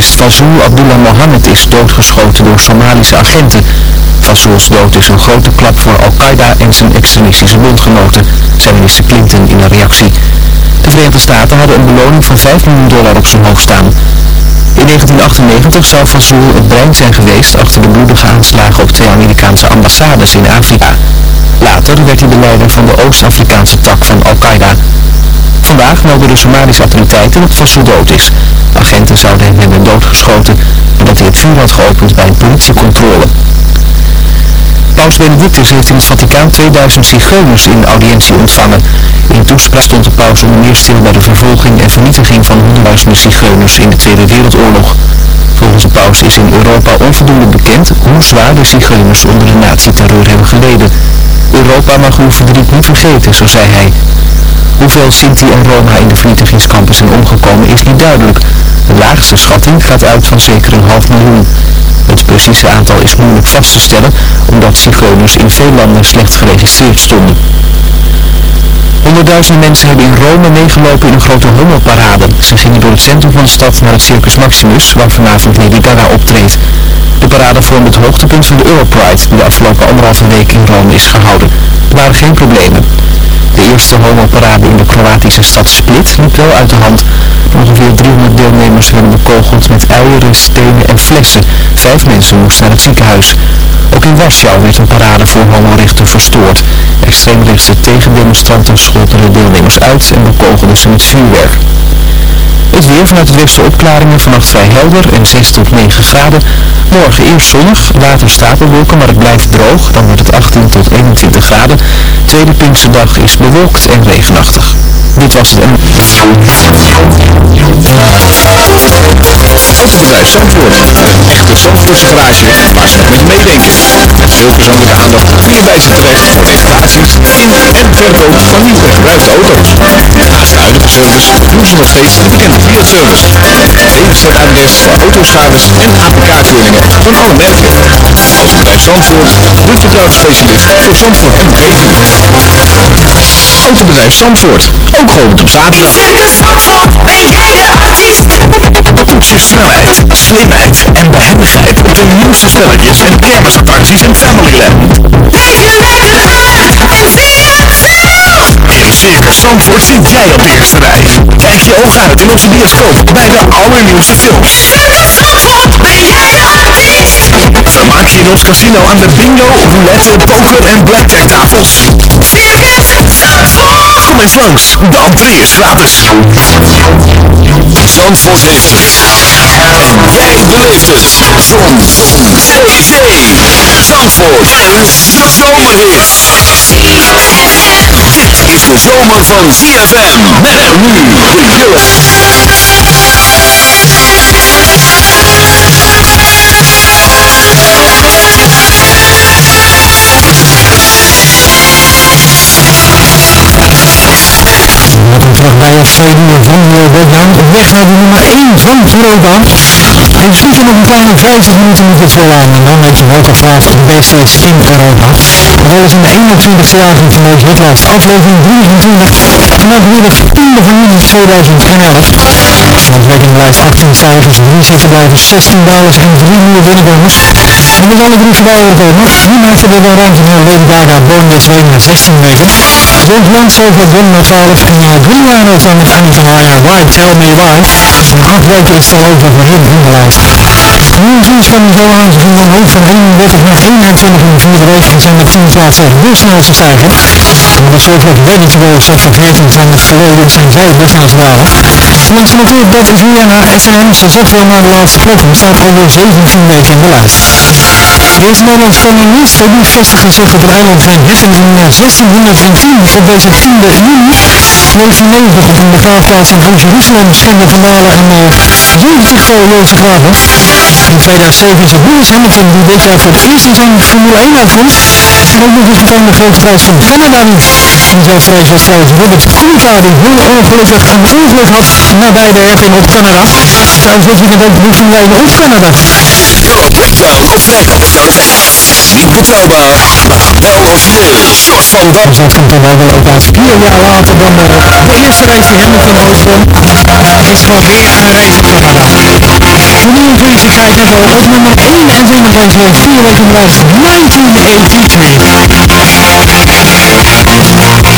Terrorist Fazul Abdullah Mohammed is doodgeschoten door Somalische agenten. Fazul's dood is een grote klap voor Al-Qaeda en zijn extremistische bondgenoten, zei minister Clinton in een reactie. De Verenigde Staten hadden een beloning van 5 miljoen dollar op zijn hoofd staan. In 1998 zou Fazul het brein zijn geweest achter de bloedige aanslagen op twee Amerikaanse ambassades in Afrika. Later werd hij de leider van de Oost-Afrikaanse tak van Al-Qaeda. Vandaag melden de Somalische autoriteiten dat Fazul dood is. Agenten zouden hem hebben doodgeschoten nadat hij het vuur had geopend bij een politiecontrole. Paus Benedictus heeft in het Vaticaan 2000 zigeuners in audiëntie ontvangen. In toespraak stond de paus onder meer stil bij de vervolging en vernietiging van honderdduizenden zigeuners in de Tweede Wereldoorlog. Volgens de paus is in Europa onvoldoende bekend hoe zwaar de zigeuners onder de nazi-terreur hebben geleden. Europa mag uw verdriet niet vergeten, zo zei hij. Hoeveel Sinti en Roma in de vernietigingskampen zijn omgekomen is niet duidelijk. De laagste schatting gaat uit van zeker een half miljoen. Het precieze aantal is moeilijk vast te stellen, omdat in veel landen slecht geregistreerd stonden. Honderdduizenden mensen hebben in Rome meegelopen in een grote homoparade. Ze gingen door het centrum van de stad naar het Circus Maximus, waar vanavond Lady Gaga optreedt. De parade vormde het hoogtepunt van de Europride, die de afgelopen anderhalve week in Rome is gehouden. Er waren geen problemen. De eerste homoparade in de Kroatische stad Split liep wel uit de hand. Ongeveer 300 deelnemers werden bekogeld met eieren, stenen en flessen. Vijf mensen moesten naar het ziekenhuis. Ook in Warschau werd een parade voor homorechten verstoord. Extreemrechtse tegendemonstranten scholten de deelnemers uit en bekogelden ze met vuurwerk. Het weer vanuit het westen opklaringen, vannacht vrij helder en 6 tot 9 graden. Morgen eerst zonnig, later stapelwolken, maar het blijft droog. Dan wordt het 18 tot 21 graden. Tweede Pinksterdag is bewolkt en regenachtig. Dit was het. Autobedrijf Zandvoort. Een echte Zandvoortse garage waar ze nog met meedenken. Met veel persoonlijke aandacht kun je bij ze terecht voor reparaties in en verkoop van nieuw gebruikte auto's. Naast de huidige service doen ze nog steeds de bekende Fiat-service. DWZ-adres voor autoschades en APK-keuringen van alle merken. Autobedrijf Zandvoort, de vertrouwde specialist voor Zandvoort en omgeving. Autobedrijf Zandvoort, ook geopend op zaterdag. Toets je snelheid, slimheid en behendigheid op de nieuwste spelletjes en kermisattracties en Familyland. In Circus Zandvoort zit jij op de eerste rij. Kijk je ogen uit in onze bioscoop bij de allernieuwste films. Vermaak je in ons casino aan de bingo, roulette, poker en blackjack tafels. Kom eens langs, de entree is gratis. Zandvoort heeft het. En jij beleeft het. Zon. Zee. Zee. Zandvoort. En zomerhit. Dit is de zomer van ZFM. Met nu de show. Uur van de. Op weg naar de nummer 1 van Europa. En zitten nog een kleine 50 minuten met het volhouden. En dan met je watervraag de beste hits in Europa. Dat alles in de 21ste jaargang van deze hitlijst. Aflevering 23. Vanaf het 10e van juni 2011. Standwerking blijft 18 stijgers, 3 zitten blijven 16 dalers en 3 nieuwe binnenkomers. En met alle drie voorbij gekomen. Nu maakte er wel ruimte voor Lady Gaga, Born This Way na 16 weken. Rond Mansell voor John naar 12 en uh, Greenliner van het einde van haar Why Tell Me Why. Een acht weken is al over voor hem in de lijst. Nu is instemming zo aangezien omhoog van 31 naar 21 in de vierde week en zijn met 10 plaatsen de snelste stijger. En de soort wat Ready to Go voor 14 zijn met verleden zijn zij de snelste dalen. Langs natuurlijk dat Rihanna FNM, ze zakt wel naar de laatste plek en staat alweer 17 weken in de lijst. Deze Nederlandse kolonist die vestigde zich op het eiland Van Hetten in 1610 op deze 10e juni 1990 op een begraafplaats in Oost-Jeruzalem schende vandalen en uh, 70 In 2007 is het Lewis Hamilton die dit jaar voor het eerst in zijn Formule 1 auto en ook nog eens meteen de grote prijs van Canada wint. In race was trouwens Robert Kubica die heel ongelukkig een ongeluk had nabij de heffing op Canada. Trouwens dit weekend ook de Formule 1 op Canada. Breakdown op vrijdag. Niet betrouwbaar, wel origineel. Short van Dam. Dus dat komt dan wel wel ook uit vier jaar later dan uh, de eerste race die Hamilton ooit won. Is gewoon weer een race op Canada. Voor zoiets te kijken zo. Op nummer 21 deze week, vier weken in de lijst, 1983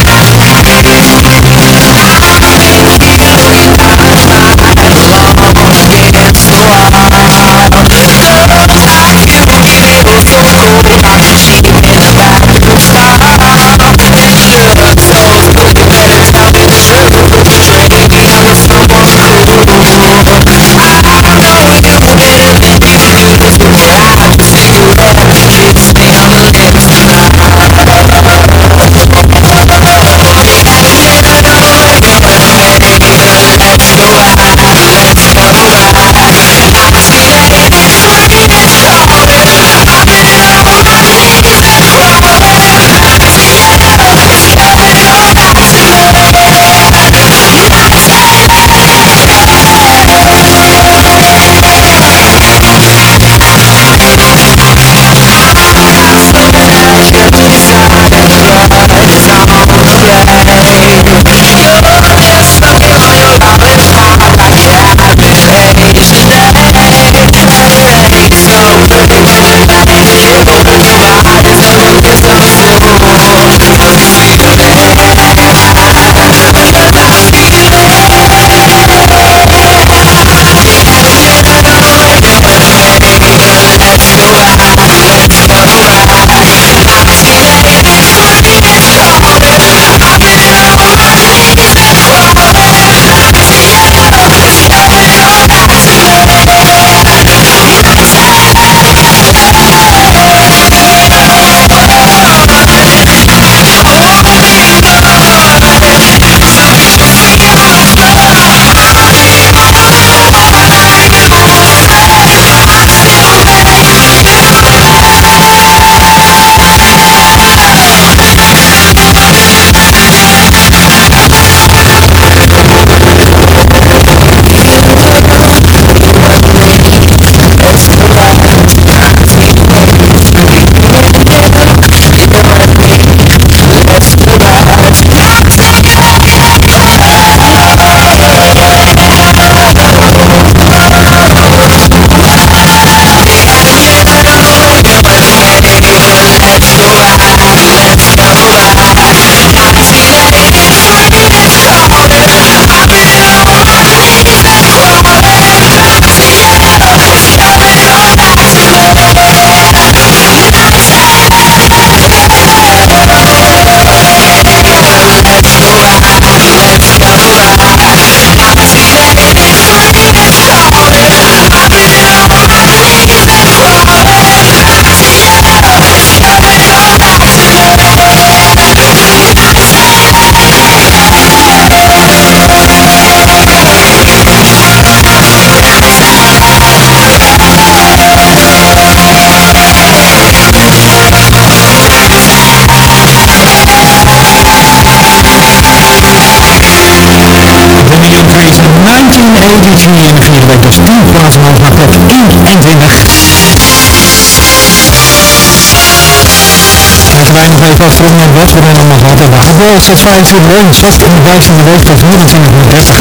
wij nog even af voor mijn wet, we zijn nog altijd de Adele staat 25 in 6 van de week tot 24 naar 30.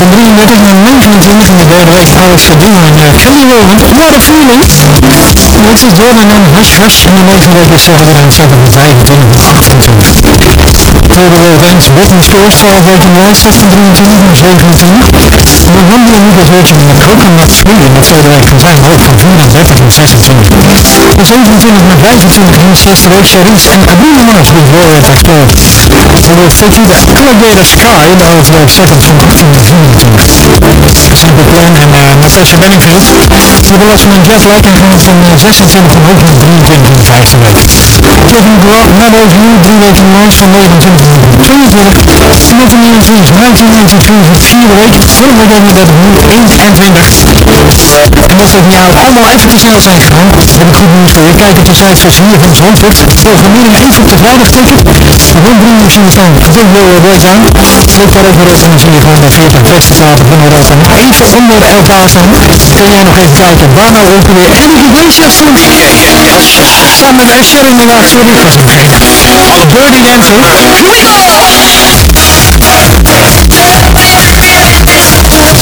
Van 33 naar 29 in de derde week Alex Sedua en uh, Kelly Rowland, What a Feeling. Next is Jordan en Hush Hush in de negende week is 25 naar 28. Tweede week Dance Britney Spears, 12 weken in de lijst, 6 van 23 naar 27. De Wandelen moet als weekje met Coconut Free in de tweede week van zijn hoog van 34 naar 26. Van 27 naar 25 in de zesde week Charisse en Abuna Mars Warrior Explode. Dan wordt Vicky de Alligator Sky in de week zettend van 18 naar 24. Simple Plan en uh, Natasha Bedingfield. Die hebben last van een jetlag en gaan van uh, 26 omhoog naar 23 in de vijfde week. Kevin Meadows nu drie weken in de lijst van 29 naar 22. Smith Twins 1993 voor vierde week. Vorige week hebben we dat nu 21. En ze het jou allemaal even snel zijn gegaan. Heb ik goed nieuws voor je. Kijk op de van Zwier van Zandvoort. Programmering eens op de vrijdag tikken. Rond drie uur staan. De Euro Breakdown. Klik daar even en dan zie je gewoon de 40 beste platen van Europa. Even onder elkaar staan. Kun jij nog even kijken waar nou ongeveer Enrique Iglesias stond.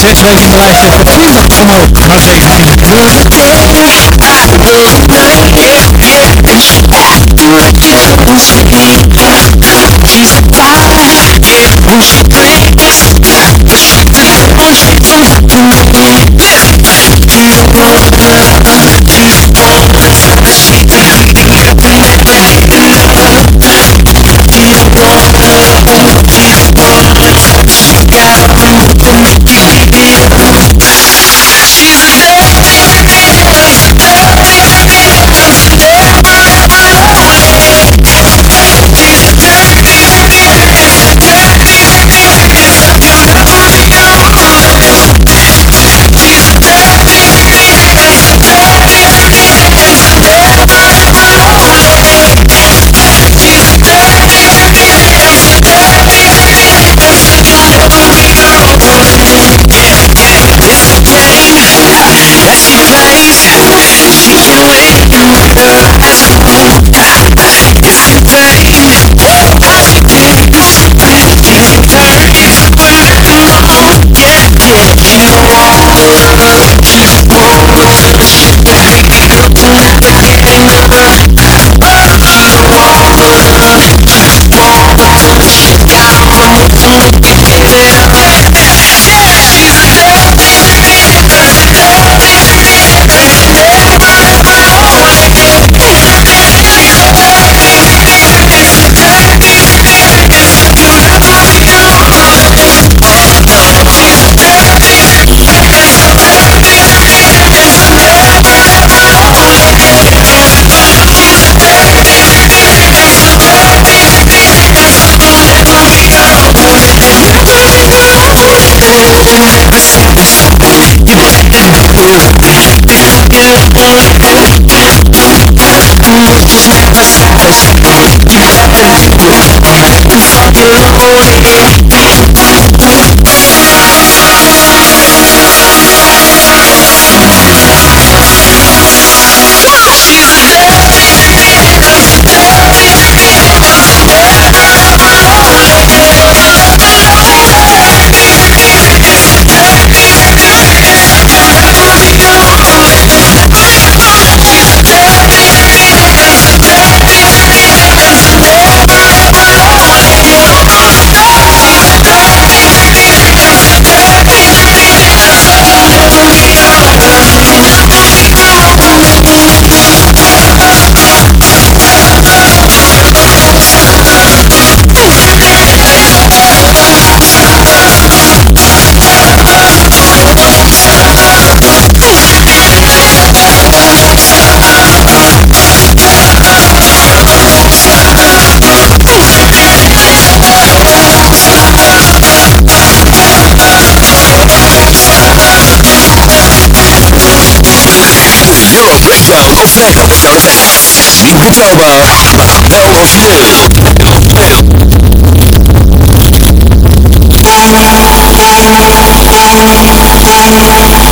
steeds mensen gelijk op precies genoeg. Maar ze heeft geen brug. Brug. Dus moest die brug is daar. Moest als je terug in de Yeah. onvoorspelbaar. Wel natuurlijk. Oh, oh, oh,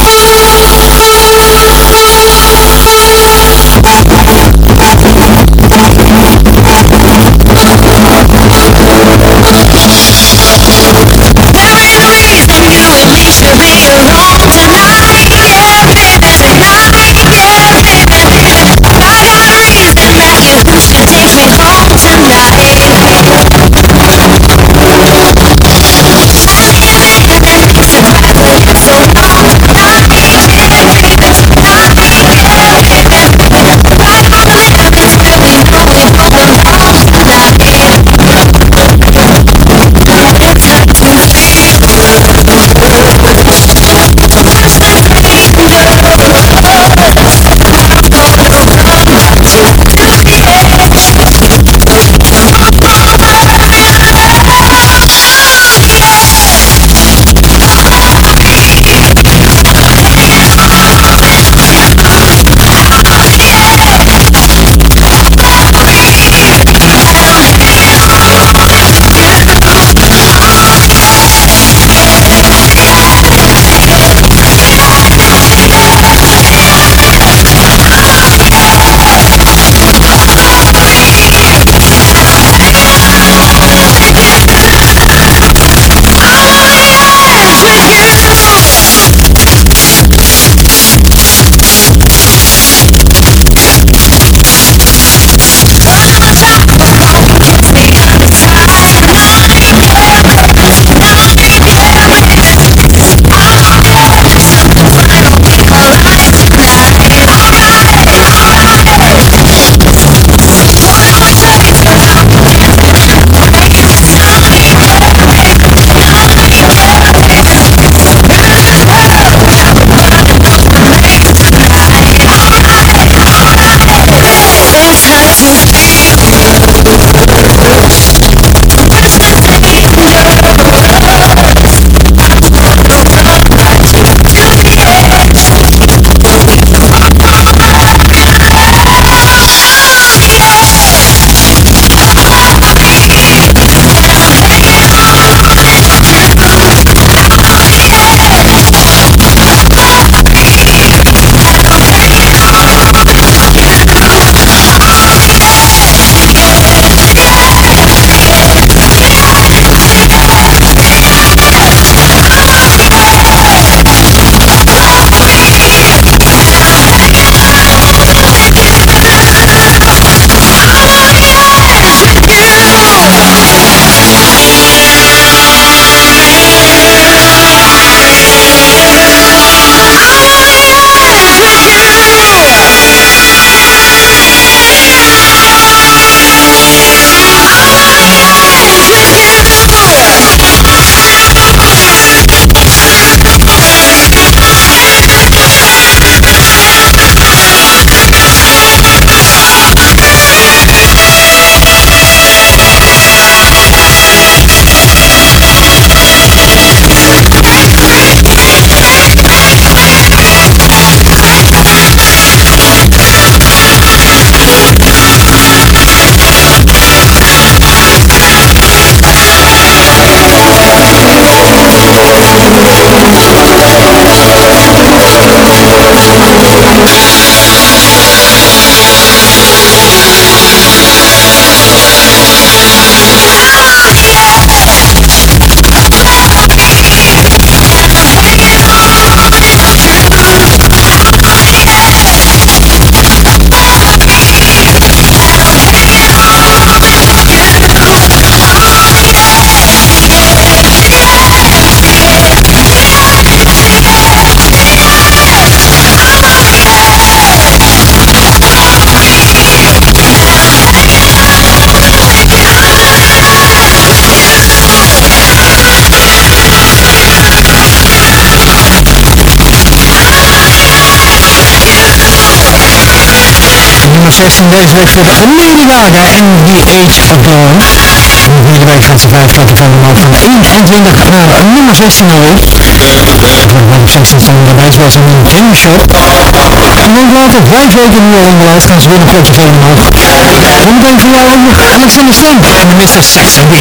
27. 16 deze week voor Lady Gaga en The Age of. In de vierde week gaat ze vijf van omhoog van 21 naar nummer 16 alweer. Het wordt steeds niet zo'n daarbij zoals een Game Show. En dan later vijf weken nu al in de lijst gaan ze weer een plekje van omhoog. Zometeen voor jou ook nog Alexander Steen en de Mr. Sex and the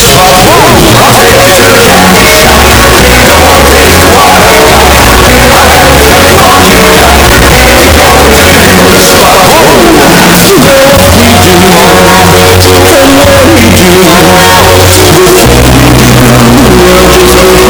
stop so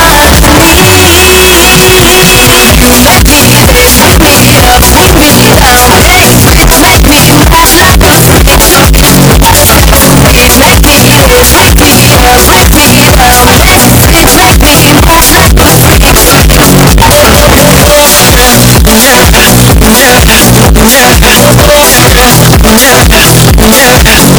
me, everybody,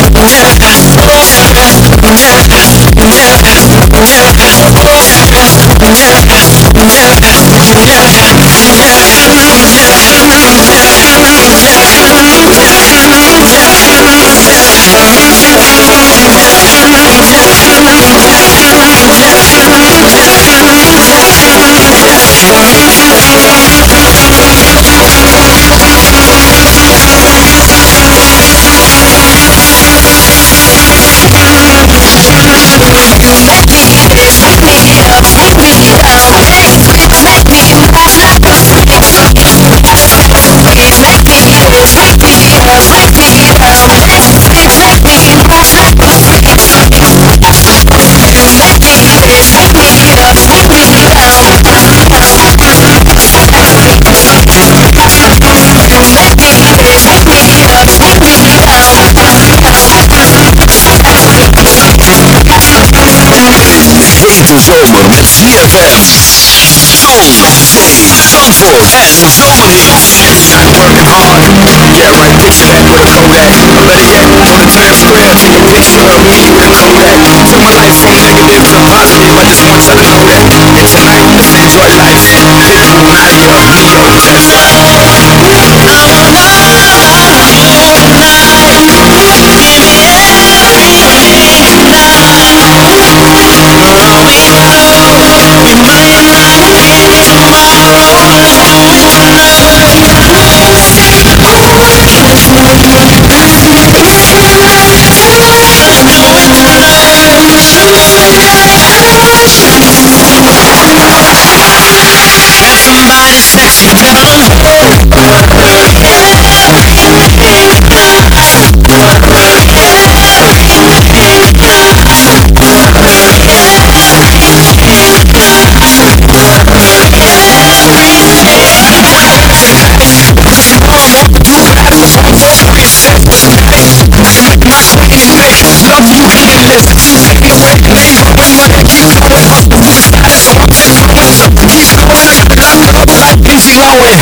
Volkswagen met 44. Zo, Zandvoort, 60, Zandvoort is toch 60. Oh, I'm this man will go back, yeah, will transfer actually this will he will go back. So when I see him, I'm watching positive, I just want you to know that. Tonight, enjoy life, live life, you know, Somebody says, give like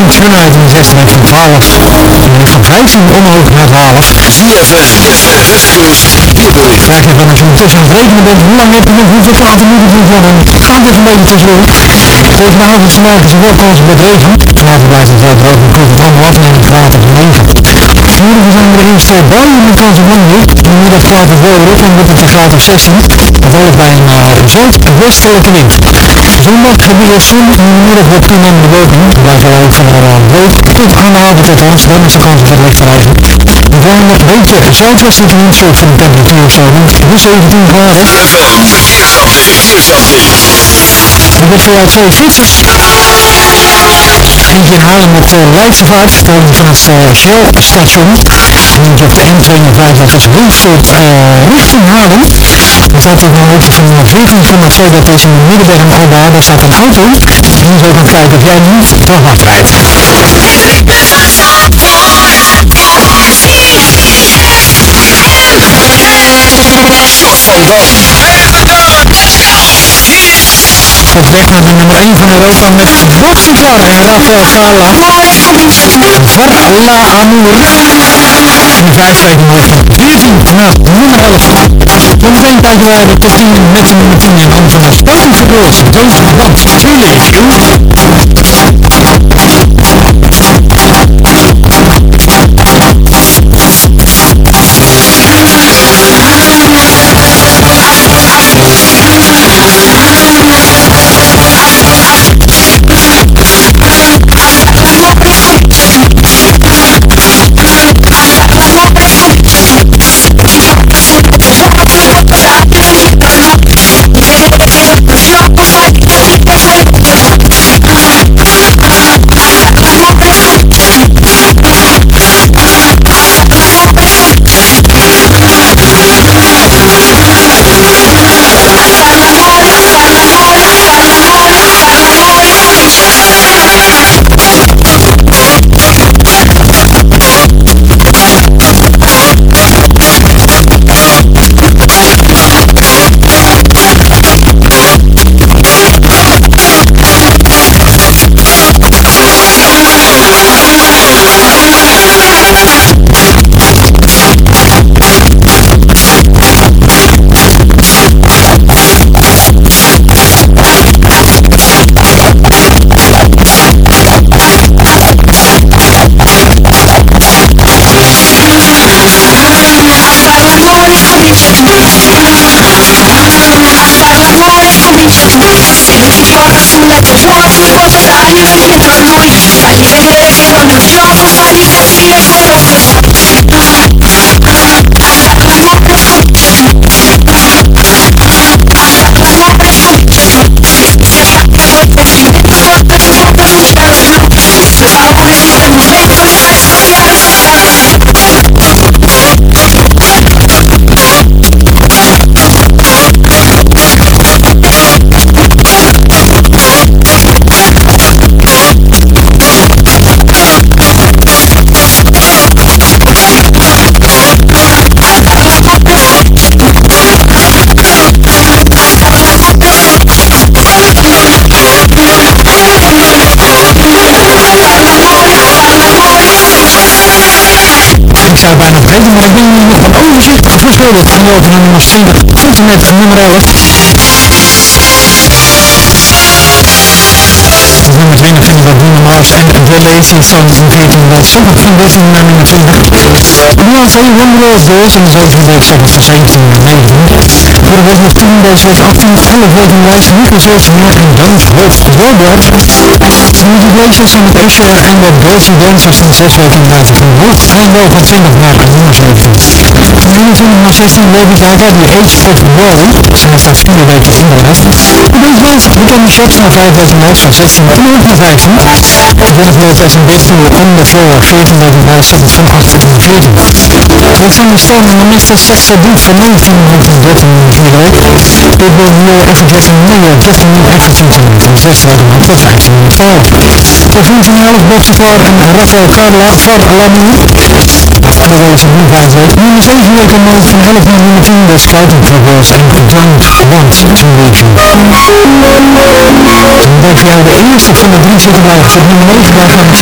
Everjack vanuit zesde week van 12. De week van 15 omhoog naar 12. ZFM, Westkust, weerbericht. Ja, kijk, dan als je ondertussen aan het rekenen bent, hoe lang heb je nog, hoeveel platen moet ik voor dan gaat het een beetje tussendoor. Is er wel kans op het regen. Blijft het wel droog en koelt het allemaal af naar een graad of 9. Morgen zijn we in Volbouwen met kans wandeling. Vanmiddag vaart het wel weer op en wordt het een graad of 16. Gevolgd bij een uh, gezond wind. Zondag stabiel zon en in de middag wordt veel aan de beweging. Blijft wel ook allemaal droog. Tot aan de avond althans, dan is de kans op het licht verrijzen. We gaan een beetje zuidwestelijke windstoot voor de temperatuur zo rond de 17 graden. Dit voor jou twee fietsers. Eentje je in Haarlem nog uh, lijfvervaart, verkopen vanaf eh, uh, Geldstation. En dan op de N250 als Wilsvoort uh, eh, richting Haarlem. Dan staat hij een hoogte van eh, 19,2 dat is in Middenberg en Alba, daar staat een auto. En dan zou ik kijken of jij niet te hard rijdt weg naar de nummer 1 van Europa met Boxifar en Rafael Sala. Voor La Amour. In vijf steken nog 14 naar nummer 11. Zometeen kijken wij de top 10 met de nummer 10 in handen van de Spanish Girls. Don't want to hier nog van overzicht verspeeld. En lopen naar nummer 20 tot en met nummer 11. Op nummer 20 vinden we Bruno Mars en The Lazy Song in 14 dat zondag van 13 naar nummer 20. Beyoncé Wonderworld Girls in de zevende week van 17 naar 19. Voor de week nog 10 deze week 18, 11 weken lijst Nico George meer en Your Boy. Beauty Glaciers en met Usher en de Dirty Dancers van 6 weken in 30 omhoog en wel van 20 naar nummer 17. 2116 levert uit uit The Age of Glory. Zij staat vierde week inderdaad. De band blijft bekende shot van 5 weken lijst van 16 naar 15. De volgende week is een breakthrough on the floor. 14 weken lijst het van 8 naar 14. We gaan de stem van Mr. Saxo Beat van 19 naar 13 in de vierde week. Pitbull New Everything New Justin New Everything van 16 weken naar 15 in de 12. Voor 14 jaar is Bob Sinclair en Rafael van Lamour. Afgelopen week is het nu 5 weken. Nummer 7 weken omhoog van 11 naar nummer 10. De en to. En dat jou de eerste van de drie zittenblijvers op nummer 9 daar gaan we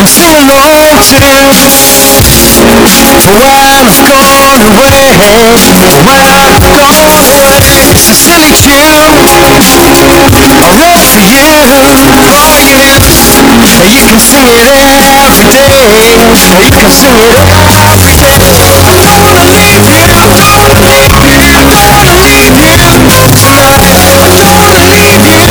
can sing to When I've gone away When I've gone away It's a silly tune I wrote for you Oh yeah You can sing it every day. You can sing it every day. Don't wanna leave you don't wanna leave you don't wanna leave you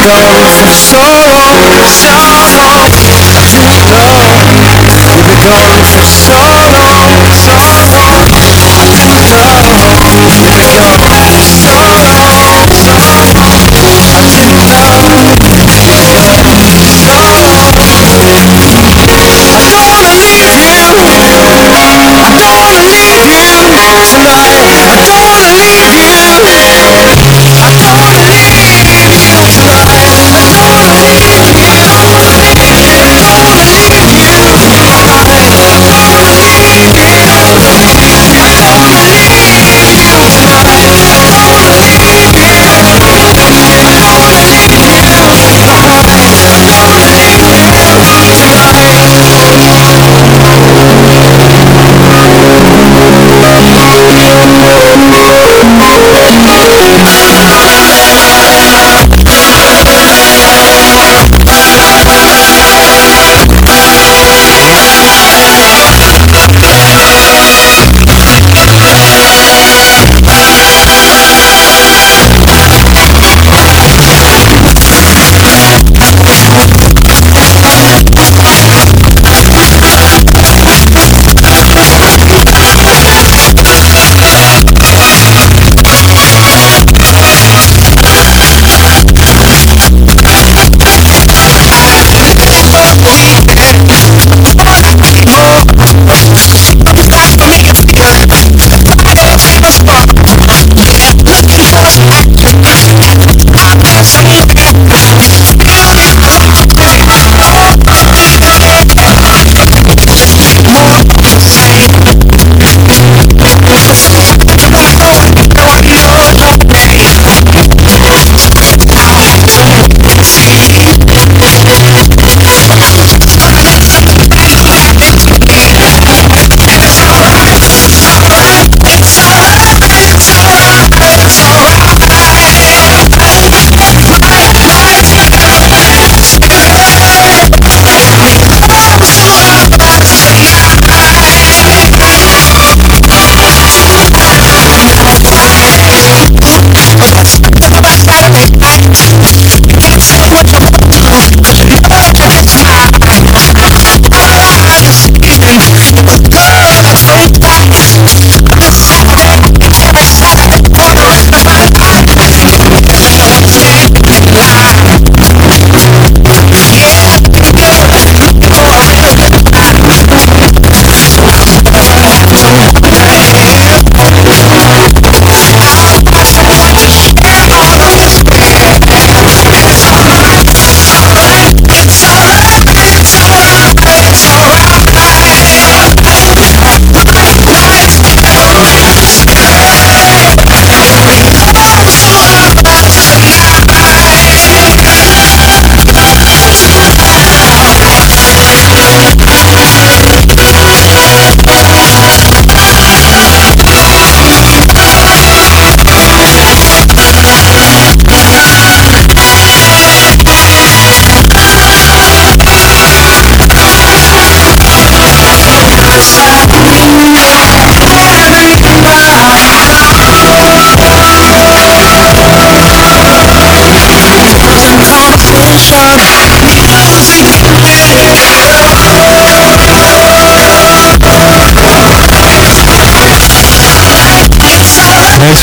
royalists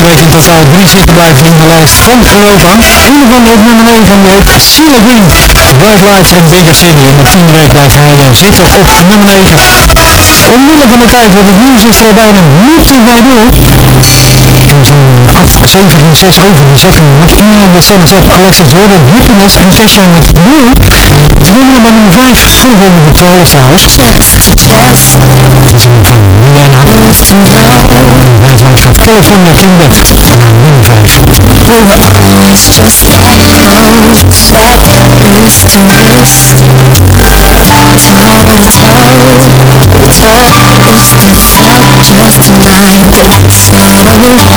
week in totaal drie zittenblijven in de lijst van Europa. Een van op nummer 9 week, Sheila Green, Lights and Bigger City. En de tiende week blijft eh, zitten op nummer 9. Omwille van de tijd, want het nieuws er bijna niet te bij. We zijn af 7 en 6 over de 7 McKinney en de Sunset Classic Jordan, Happiness en Session met Blue. De nummer bij nummer 5, veel over de 12 trouwens. Een van Rihanna. En wij zijn van California King Bed naar nummer 5. It's just that used to miss Tomorrow Talk is different just tonight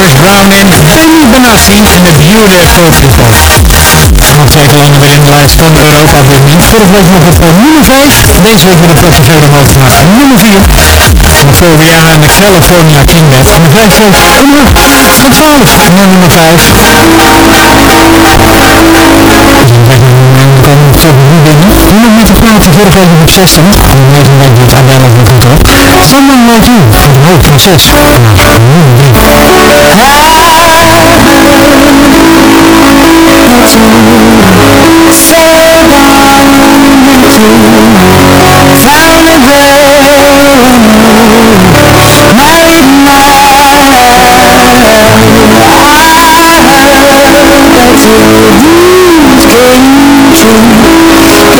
Chris Brown en Benny Benassi en de Beauty Focus. Nog twee weer in de lijst op dit moment. Vorige week nog nummer 5. Deze week weer een plekje verder omhoog gemaakt. Nummer 4. En voor Rihanna en de California King de vijf steeds omhoog. Van 12 naar nummer 5. Dus dan zeg ik, dan komen we toch niet binnen. Nummer met de plaatsen vorige week nog op 16. En de deze week doet Adele nog goed op. Someone Like You. Omhoog van 6 naar nummer 3.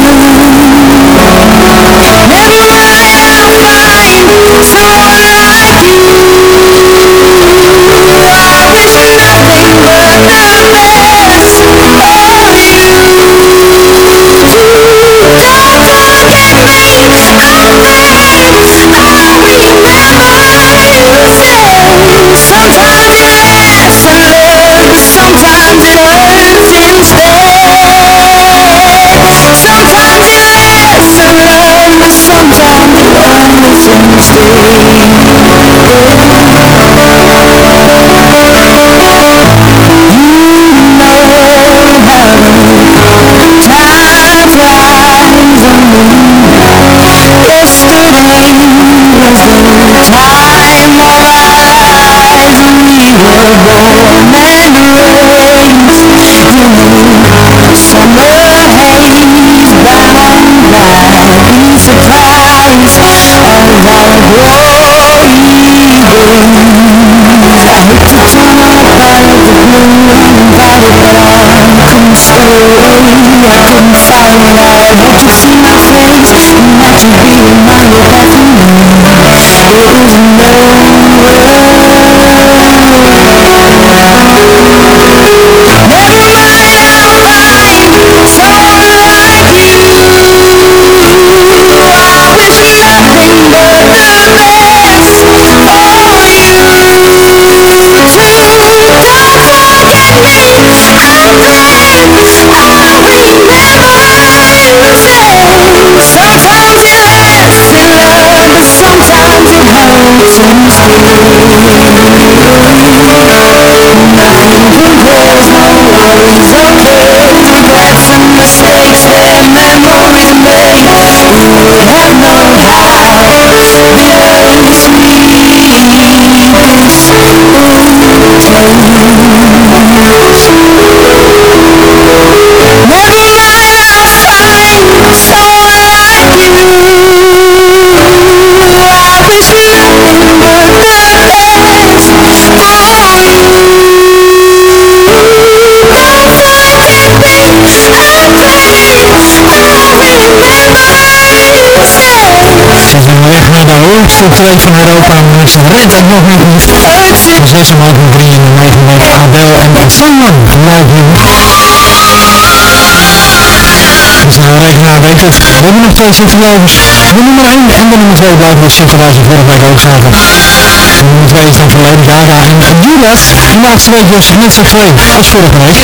We de hoogste plek van Europa, redt het nog niet. De zes omhoog naar drie en de negen week Adele en Someone Like You. Dus naar week dus. We hebben nog twee zittenblijvers. De nummer 1 en de nummer 2 blijven dus zitten waar ze vorige week ook zaten. De nummer 2 is dan voor Lady Gaga en Judas. De laatste week dus net zo twee als vorige week.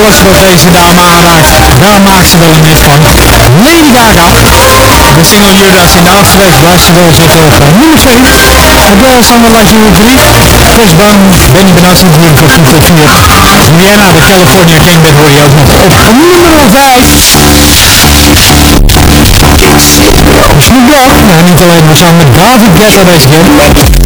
Alles wat deze dame aanraakt, daar maakt ze wel een hit van. Lady Gaga. De single You're Dust in Outstreek blijft ze wel zitten op uh, nummer 2. Het staan we lijstje nummer 3. Chris Brown, Benny Benassi die heeft geflexeerd. Rihanna, de California dat hoor je ook nog op nummer 5. Snoop Dogg, nou niet alleen maar samen met David Guetta deze keer.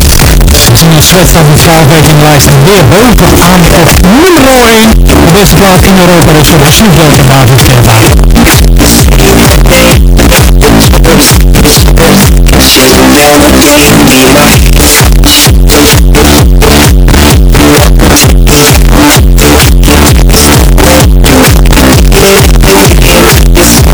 De single Sweat staat met 12 weken in de lijst weer bovenaan op nummer 1. De beste plaat in Europa dus voor de Dogg en David Guetta. I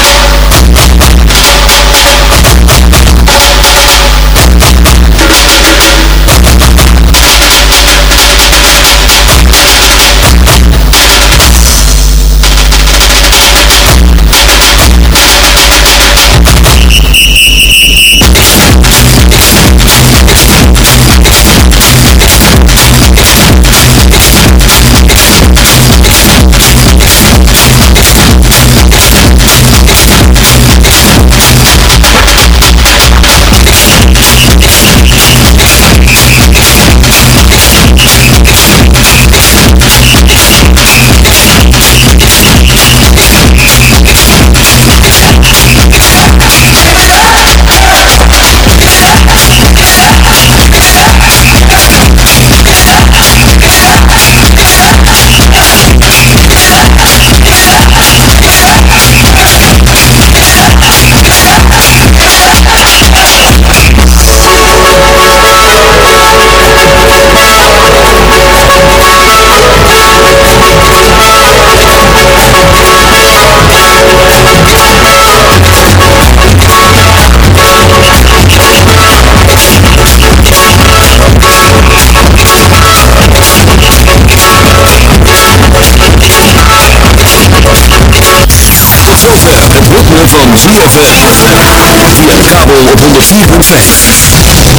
Via de kabel op 104.5.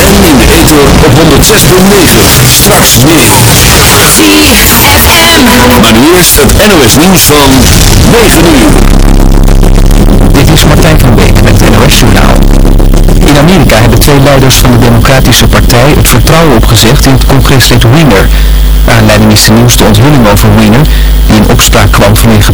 En in de ether op 106.9. Straks meer. ZFM. Maar nu eerst het NOS nieuws van 9 uur. Dit is Martijn van Beek met het NOS Journaal. In Amerika hebben twee leiders van de Democratische Partij het vertrouwen opgezegd in het congreslid Wiener. Aanleiding is de nieuwste onthulling over Wiener, die in opspraak kwam vanwege